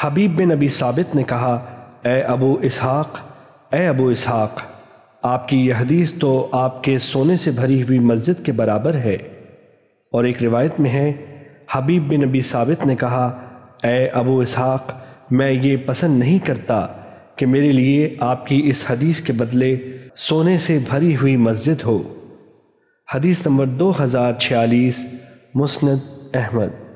حبیب بن نبی ثابت نے کہا، اے ابو اسحاق، اے ابو اسحاق، آپ کی یہ حدیث تو آپ کے سونے سے بھری ہوئی مسجد کے برابر ہے۔ اور ایک روایت میں ہے، حبیب بن نبی ثابت نے کہا، اے ابو اسحاق، میں یہ پسند نہیں کرتا کہ میرے لیے آپ کی اس حدیث کے بدلے سونے سے بھری ہوئی مسجد ہو۔ حدیث نمبر دو ہزار چھیالیس، مسند احمد۔